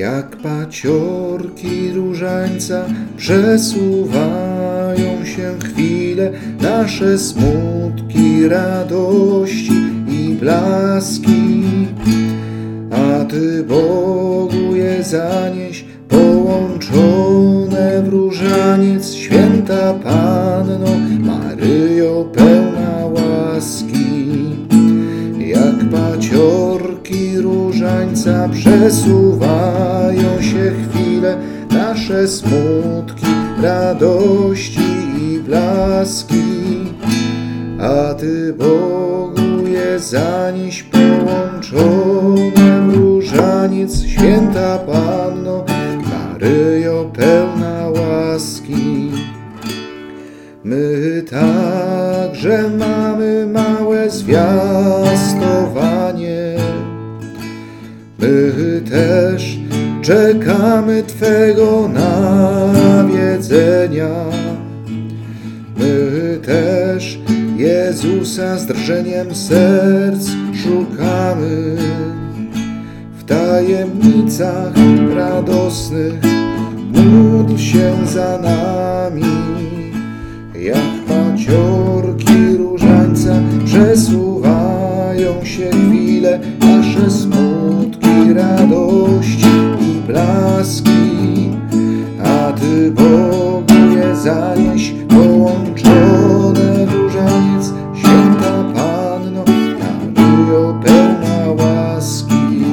jak paciorki różańca przesuwają się chwile nasze smutki, radości i blaski. A Ty Bogu je zanieś połączone w różaniec święta Panno Maryjo pełna łaski. Jak paciorki różańca przesuwają smutki, radości i blaski. A Ty Bogu je zanieś połączone różaniec święta Panno Maryjo pełna łaski. My także mamy małe zwiastowanie. My też czekamy Twego nawiedzenia. My też Jezusa z drżeniem serc szukamy. W tajemnicach radosnych módl się za nami. Jak paciorki różańca przesuwają się chwile nasze smutki, blaski. A Ty Bogu je zanieś połączone różaniec święta Panno Maryjo pełna łaski.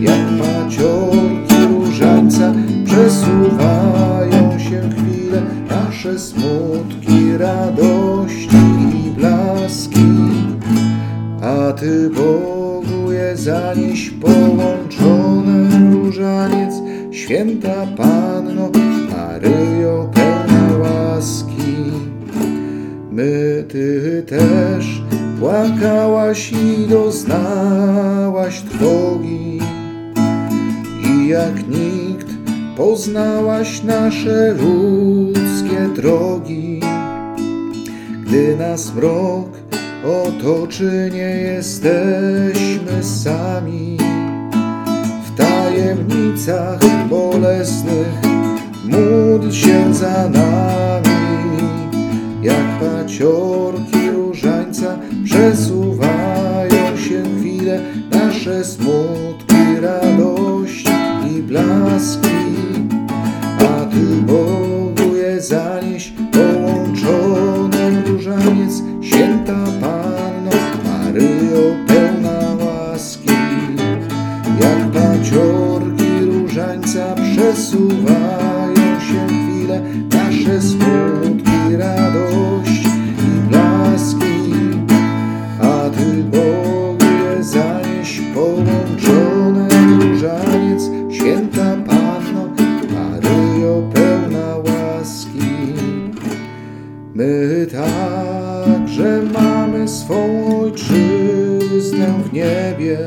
Jak paciorki różańca przesuwają się chwile nasze smutki, radości i blaski. A Ty Bogu je zanieś połączone różaniec święta Panno Maryjo pełna łaski. My Ty też płakałaś i doznałaś trwogi i jak nikt poznałaś nasze ludzkie drogi. Gdy nas mrok otoczy, nie jesteśmy sami. Tajemnicach bolesnych módl się za nami. Jak paciorki różańca przesuwają chwile nasze smutki, radości i blaski. A Ty Bogu zanieś połączone różaniec święta Panno Maryjo pełna łaski. My także mamy swą ojczyznę w niebie.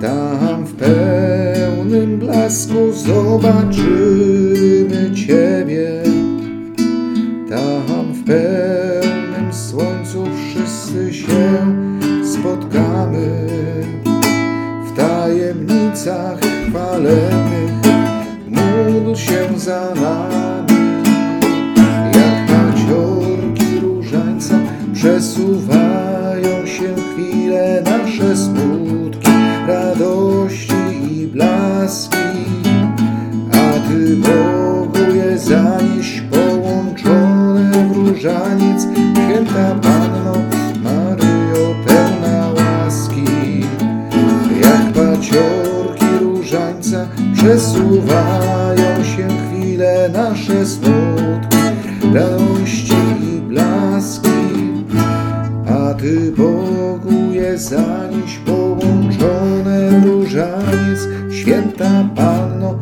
Tam w pełnym blasku zobaczymy Ciebie. Tam w pełnym słońcu wszyscy się spotkamy. W tajemnicach chwalebnych módl się za nami. Jak paciorki różańca przesuwają się chwile nasze różaniec, święta Panno Maryjo pełna łaski. Jak paciorki różańca przesuwają się chwile nasze smutki, radości i blaski. A Ty Bogu je zanieś połączone różaniec, święta Panno